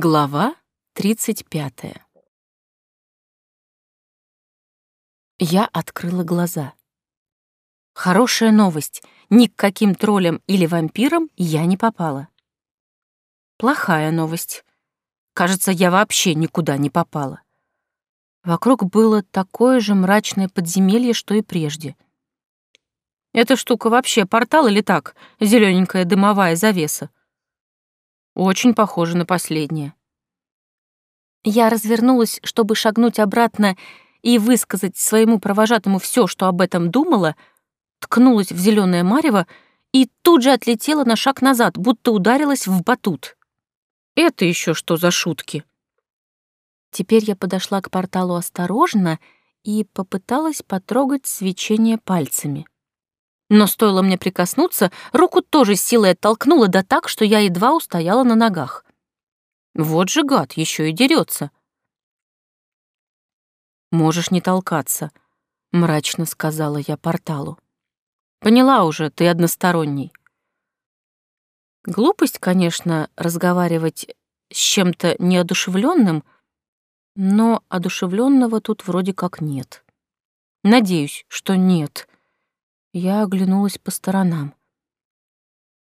Глава 35. Я открыла глаза. Хорошая новость. Ни к каким троллям или вампирам я не попала. Плохая новость. Кажется, я вообще никуда не попала. Вокруг было такое же мрачное подземелье, что и прежде. Эта штука вообще портал или так, зелененькая дымовая завеса? Очень похоже на последнее. Я развернулась, чтобы шагнуть обратно и высказать своему провожатому все, что об этом думала, ткнулась в зеленое марево и тут же отлетела на шаг назад, будто ударилась в батут. Это еще что за шутки? Теперь я подошла к порталу осторожно и попыталась потрогать свечение пальцами. Но стоило мне прикоснуться, руку тоже силой оттолкнула да так, что я едва устояла на ногах. Вот же гад, еще и дерется. «Можешь не толкаться», — мрачно сказала я порталу. «Поняла уже, ты односторонний». Глупость, конечно, разговаривать с чем-то неодушевленным, но одушевленного тут вроде как нет. Надеюсь, что нет. Я оглянулась по сторонам.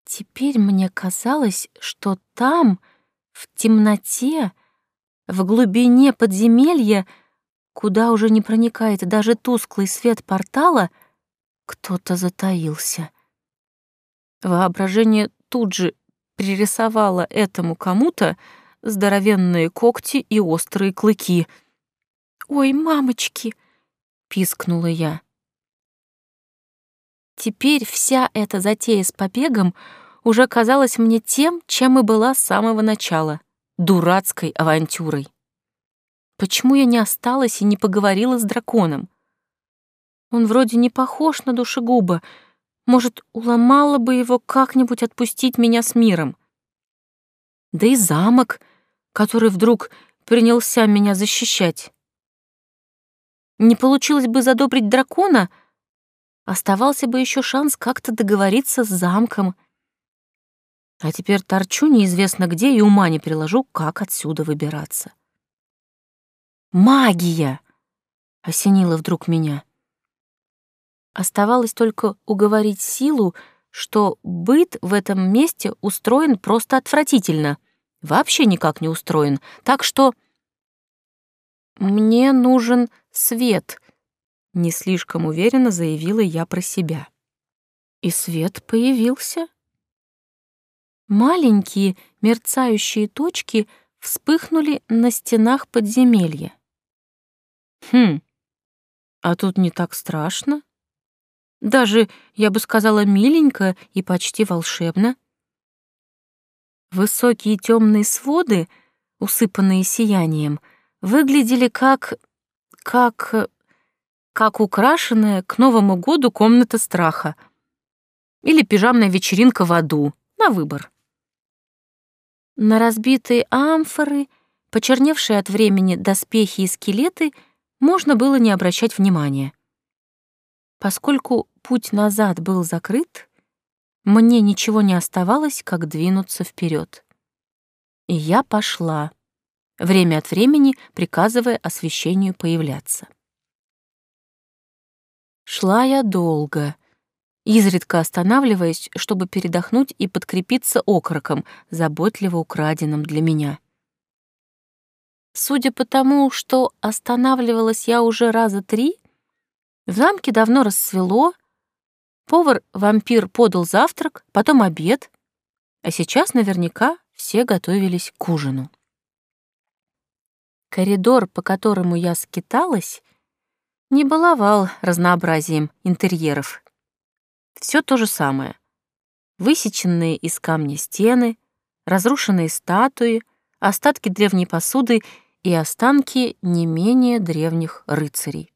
Теперь мне казалось, что там, в темноте, в глубине подземелья, куда уже не проникает даже тусклый свет портала, кто-то затаился. Воображение тут же пририсовало этому кому-то здоровенные когти и острые клыки. «Ой, мамочки!» — пискнула я. Теперь вся эта затея с побегом уже казалась мне тем, чем и была с самого начала — дурацкой авантюрой. Почему я не осталась и не поговорила с драконом? Он вроде не похож на душегуба. Может, уломала бы его как-нибудь отпустить меня с миром? Да и замок, который вдруг принялся меня защищать. Не получилось бы задобрить дракона — Оставался бы еще шанс как-то договориться с замком. А теперь торчу неизвестно где и ума не приложу, как отсюда выбираться. «Магия!» — осенило вдруг меня. Оставалось только уговорить силу, что быт в этом месте устроен просто отвратительно, вообще никак не устроен, так что... Мне нужен свет, не слишком уверенно заявила я про себя. И свет появился. Маленькие мерцающие точки вспыхнули на стенах подземелья. Хм, а тут не так страшно. Даже, я бы сказала, миленько и почти волшебно. Высокие темные своды, усыпанные сиянием, выглядели как... как как украшенная к Новому году комната страха или пижамная вечеринка в аду, на выбор. На разбитые амфоры, почерневшие от времени доспехи и скелеты можно было не обращать внимания. Поскольку путь назад был закрыт, мне ничего не оставалось, как двинуться вперед. И я пошла, время от времени приказывая освещению появляться. Шла я долго, изредка останавливаясь, чтобы передохнуть и подкрепиться окороком, заботливо украденным для меня. Судя по тому, что останавливалась я уже раза три, в замке давно рассвело, повар-вампир подал завтрак, потом обед, а сейчас наверняка все готовились к ужину. Коридор, по которому я скиталась, не баловал разнообразием интерьеров. Все то же самое. Высеченные из камня стены, разрушенные статуи, остатки древней посуды и останки не менее древних рыцарей.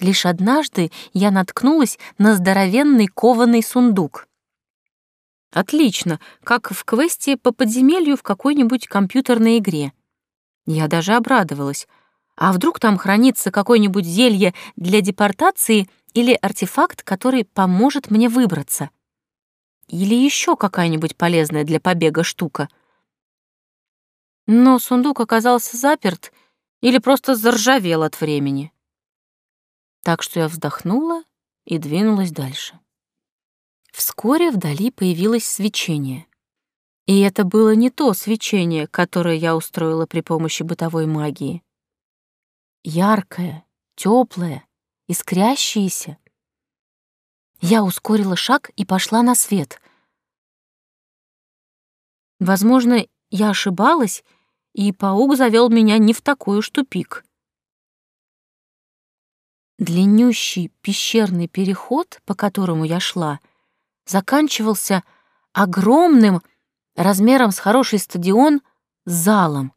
Лишь однажды я наткнулась на здоровенный кованый сундук. Отлично, как в квесте по подземелью в какой-нибудь компьютерной игре. Я даже обрадовалась. А вдруг там хранится какое-нибудь зелье для депортации или артефакт, который поможет мне выбраться? Или еще какая-нибудь полезная для побега штука? Но сундук оказался заперт или просто заржавел от времени. Так что я вздохнула и двинулась дальше. Вскоре вдали появилось свечение. И это было не то свечение, которое я устроила при помощи бытовой магии. Яркое, теплое, искрящееся. Я ускорила шаг и пошла на свет. Возможно, я ошибалась, и паук завел меня не в такой уж тупик. Длиннющий пещерный переход, по которому я шла, заканчивался огромным, размером с хороший стадион, залом.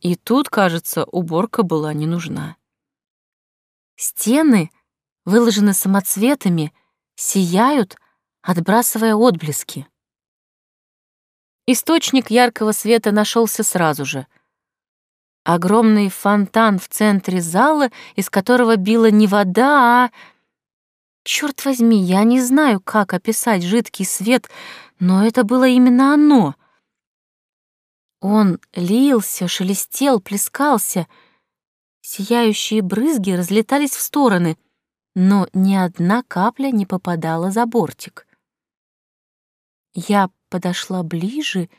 И тут, кажется, уборка была не нужна. Стены выложены самоцветами, сияют, отбрасывая отблески. Источник яркого света нашелся сразу же. Огромный фонтан в центре зала, из которого била не вода, а... Черт возьми, я не знаю, как описать жидкий свет, но это было именно оно. Он лился, шелестел, плескался. Сияющие брызги разлетались в стороны, но ни одна капля не попадала за бортик. Я подошла ближе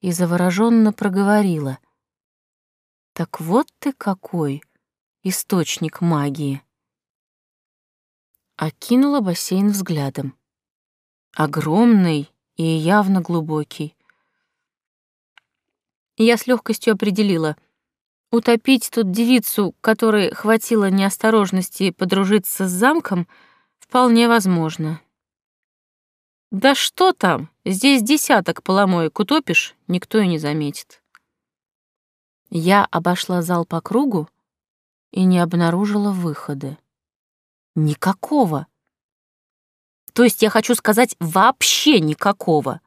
и завороженно проговорила. «Так вот ты какой, источник магии!» Окинула бассейн взглядом. Огромный и явно глубокий. Я с легкостью определила. Утопить тут девицу, которой хватило неосторожности подружиться с замком, вполне возможно. Да что там, здесь десяток поломоек утопишь, никто и не заметит. Я обошла зал по кругу и не обнаружила выхода. Никакого. То есть я хочу сказать, вообще никакого.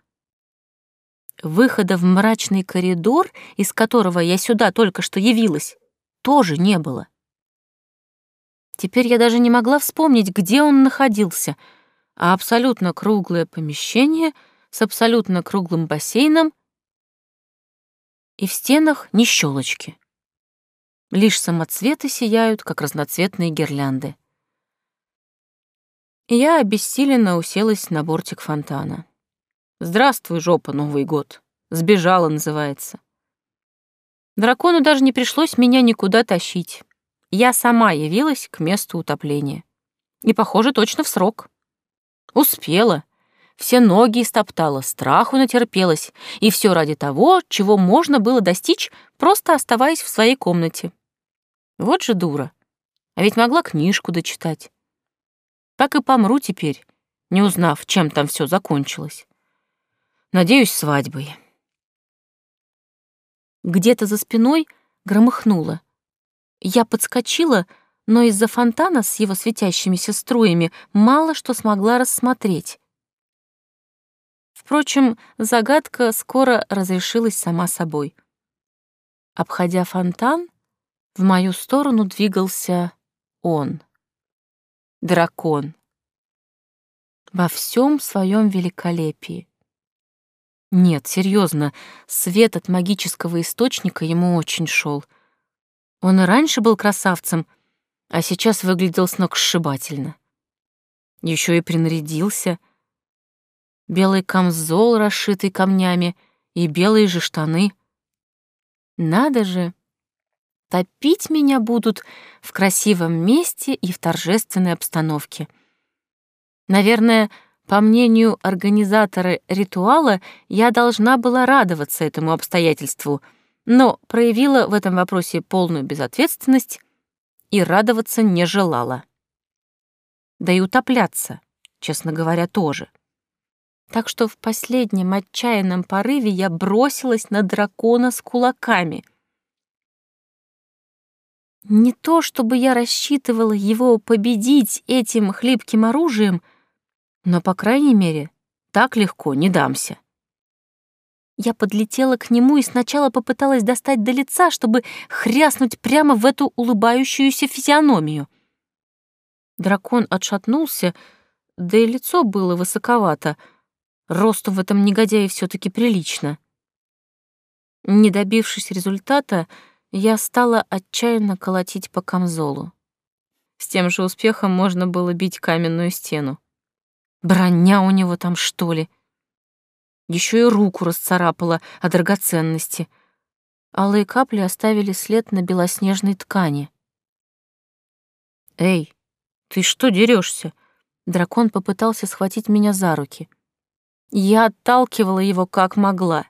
Выхода в мрачный коридор, из которого я сюда только что явилась, тоже не было. Теперь я даже не могла вспомнить, где он находился — а абсолютно круглое помещение с абсолютно круглым бассейном и в стенах ни щелочки. Лишь самоцветы сияют, как разноцветные гирлянды. И я обессиленно уселась на бортик фонтана. «Здравствуй, жопа, Новый год!» «Сбежала» называется. Дракону даже не пришлось меня никуда тащить. Я сама явилась к месту утопления. И, похоже, точно в срок. Успела. Все ноги истоптала, страху натерпелась, и все ради того, чего можно было достичь, просто оставаясь в своей комнате. Вот же дура. А ведь могла книжку дочитать. Так и помру теперь, не узнав, чем там все закончилось. Надеюсь, свадьбой. Где-то за спиной громыхнуло. Я подскочила, но из-за фонтана с его светящимися струями мало что смогла рассмотреть. Впрочем, загадка скоро разрешилась сама собой. Обходя фонтан, в мою сторону двигался он, дракон, во всем своем великолепии. Нет, серьезно, свет от магического источника ему очень шел. Он и раньше был красавцем, а сейчас выглядел сногсшибательно. Еще и принарядился. Белый камзол, расшитый камнями, и белые же штаны. Надо же! Топить меня будут в красивом месте и в торжественной обстановке. Наверное, по мнению организатора ритуала, я должна была радоваться этому обстоятельству, но проявила в этом вопросе полную безответственность и радоваться не желала. Да и утопляться, честно говоря, тоже. Так что в последнем отчаянном порыве я бросилась на дракона с кулаками. Не то чтобы я рассчитывала его победить этим хлипким оружием, но, по крайней мере, так легко не дамся. Я подлетела к нему и сначала попыталась достать до лица, чтобы хряснуть прямо в эту улыбающуюся физиономию. Дракон отшатнулся, да и лицо было высоковато. Росту в этом негодяе все таки прилично. Не добившись результата, я стала отчаянно колотить по камзолу. С тем же успехом можно было бить каменную стену. Броня у него там, что ли? Еще и руку расцарапала о драгоценности. Алые капли оставили след на белоснежной ткани. «Эй, ты что дерешься? Дракон попытался схватить меня за руки. Я отталкивала его как могла.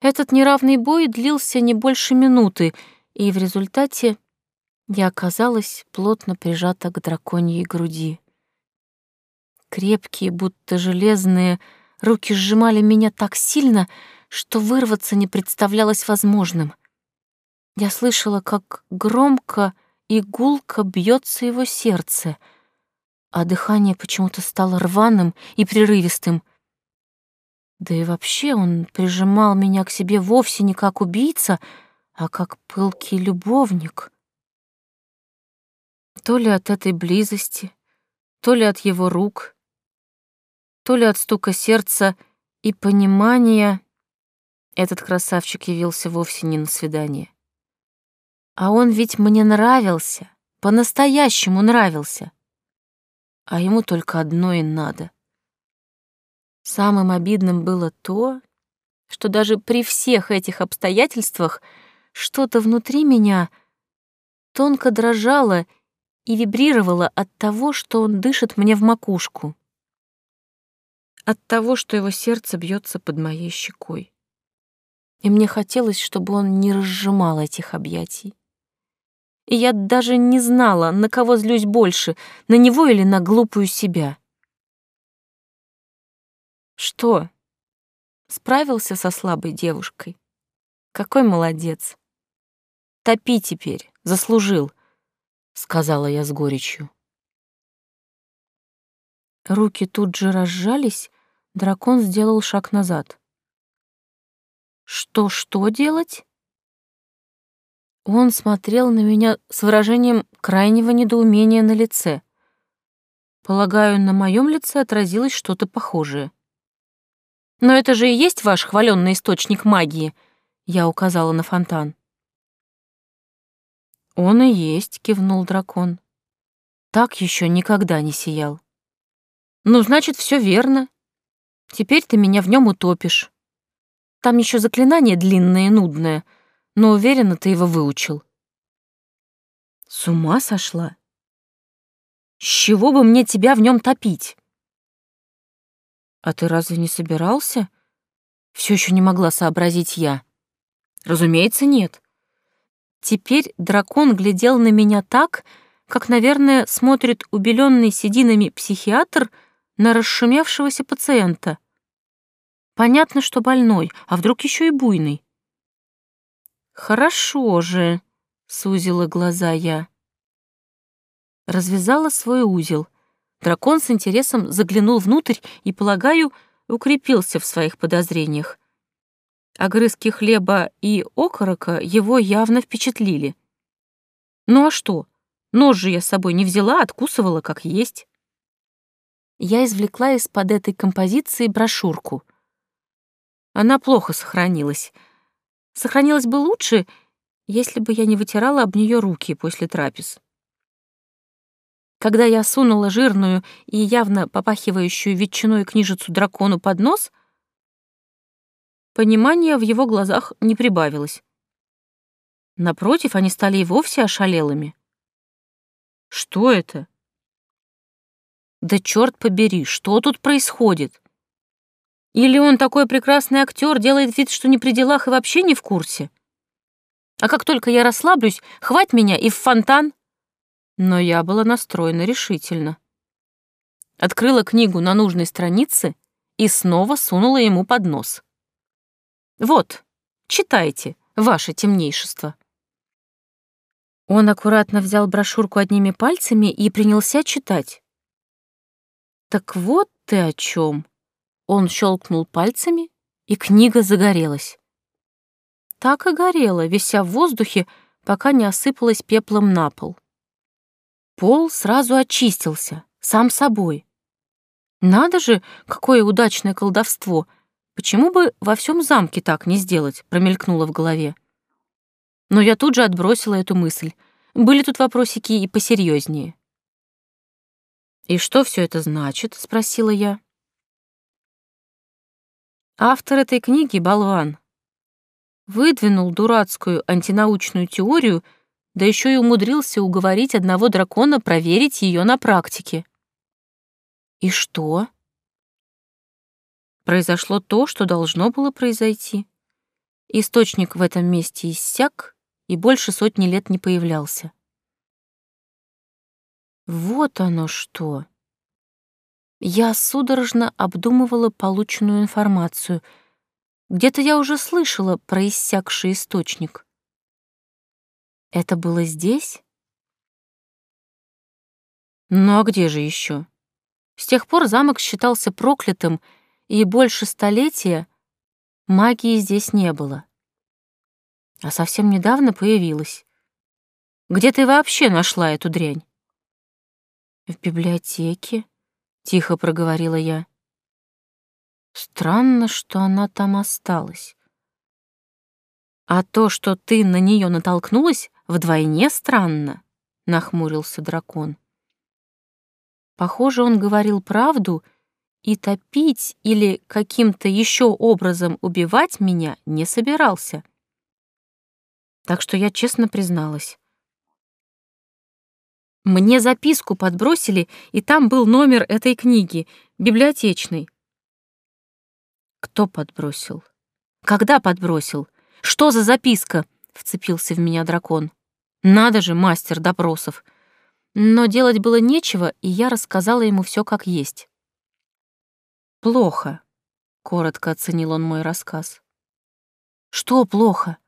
Этот неравный бой длился не больше минуты, и в результате я оказалась плотно прижата к драконьей груди. Крепкие, будто железные, руки сжимали меня так сильно, что вырваться не представлялось возможным. Я слышала, как громко и гулко бьется его сердце, а дыхание почему-то стало рваным и прерывистым. Да и вообще он прижимал меня к себе вовсе не как убийца, а как пылкий любовник. То ли от этой близости, то ли от его рук, то ли от стука сердца и понимания этот красавчик явился вовсе не на свидание. А он ведь мне нравился, по-настоящему нравился. А ему только одно и надо. Самым обидным было то, что даже при всех этих обстоятельствах что-то внутри меня тонко дрожало и вибрировало от того, что он дышит мне в макушку. От того, что его сердце бьется под моей щекой. И мне хотелось, чтобы он не разжимал этих объятий. И я даже не знала, на кого злюсь больше, на него или на глупую себя. Что? Справился со слабой девушкой? Какой молодец. Топи теперь, заслужил сказала я с горечью. Руки тут же разжались, дракон сделал шаг назад. Что, что делать? Он смотрел на меня с выражением крайнего недоумения на лице. Полагаю, на моем лице отразилось что-то похожее. Но это же и есть ваш хваленный источник магии, я указала на фонтан. «Он и есть», — кивнул дракон. «Так еще никогда не сиял». «Ну, значит, все верно. Теперь ты меня в нем утопишь. Там еще заклинание длинное и нудное, но уверенно ты его выучил». «С ума сошла? С чего бы мне тебя в нем топить?» «А ты разве не собирался?» Все еще не могла сообразить я. «Разумеется, нет. Теперь дракон глядел на меня так, как, наверное, смотрит убеленный сединами психиатр на расшумевшегося пациента. Понятно, что больной, а вдруг еще и буйный. «Хорошо же», — сузила глаза я. Развязала свой узел. Дракон с интересом заглянул внутрь и, полагаю, укрепился в своих подозрениях. Огрызки хлеба и окорока его явно впечатлили. Ну а что? Нож же я с собой не взяла, откусывала как есть. Я извлекла из-под этой композиции брошюрку. Она плохо сохранилась. Сохранилась бы лучше, если бы я не вытирала об нее руки после трапез. Когда я сунула жирную и явно попахивающую ветчиной книжицу дракону под нос, Понимания в его глазах не прибавилось. Напротив, они стали и вовсе ошалелыми. Что это? Да черт побери, что тут происходит? Или он такой прекрасный актер, делает вид, что не при делах и вообще не в курсе? А как только я расслаблюсь, хвать меня и в фонтан. Но я была настроена решительно. Открыла книгу на нужной странице и снова сунула ему под нос. Вот, читайте, ваше темнейшество». Он аккуратно взял брошюрку одними пальцами и принялся читать. «Так вот ты о чем. Он щелкнул пальцами, и книга загорелась. Так и горела, вися в воздухе, пока не осыпалась пеплом на пол. Пол сразу очистился, сам собой. Надо же, какое удачное колдовство — Почему бы во всем замке так не сделать, промелькнуло в голове. Но я тут же отбросила эту мысль. Были тут вопросики и посерьезнее. «И что все это значит?» — спросила я. Автор этой книги — болван. Выдвинул дурацкую антинаучную теорию, да еще и умудрился уговорить одного дракона проверить ее на практике. И что? Произошло то, что должно было произойти. Источник в этом месте иссяк и больше сотни лет не появлялся. Вот оно что. Я судорожно обдумывала полученную информацию. Где-то я уже слышала про иссякший источник. Это было здесь? Ну а где же еще? С тех пор замок считался проклятым, и больше столетия магии здесь не было. А совсем недавно появилась. Где ты вообще нашла эту дрянь? В библиотеке, тихо проговорила я. Странно, что она там осталась. А то, что ты на нее натолкнулась, вдвойне странно, нахмурился дракон. Похоже, он говорил правду, и топить или каким-то еще образом убивать меня не собирался. Так что я честно призналась. Мне записку подбросили, и там был номер этой книги, библиотечной. Кто подбросил? Когда подбросил? Что за записка? Вцепился в меня дракон. Надо же, мастер допросов. Но делать было нечего, и я рассказала ему все как есть. Плохо, коротко оценил он мой рассказ. Что плохо?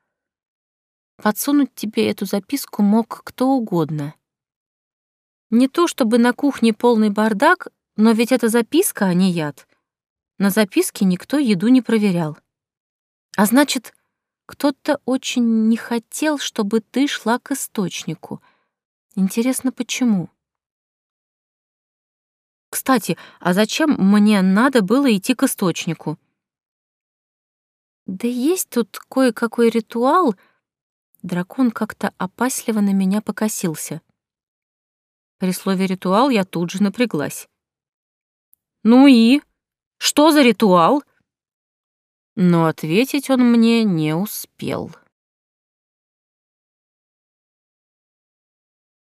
Подсунуть тебе эту записку мог кто угодно. Не то чтобы на кухне полный бардак, но ведь это записка, а не яд. На записке никто еду не проверял. А значит, кто-то очень не хотел, чтобы ты шла к источнику. Интересно, почему? Кстати, а зачем мне надо было идти к источнику? Да есть тут кое-какой ритуал. Дракон как-то опасливо на меня покосился. При слове «ритуал» я тут же напряглась. «Ну и? Что за ритуал?» Но ответить он мне не успел.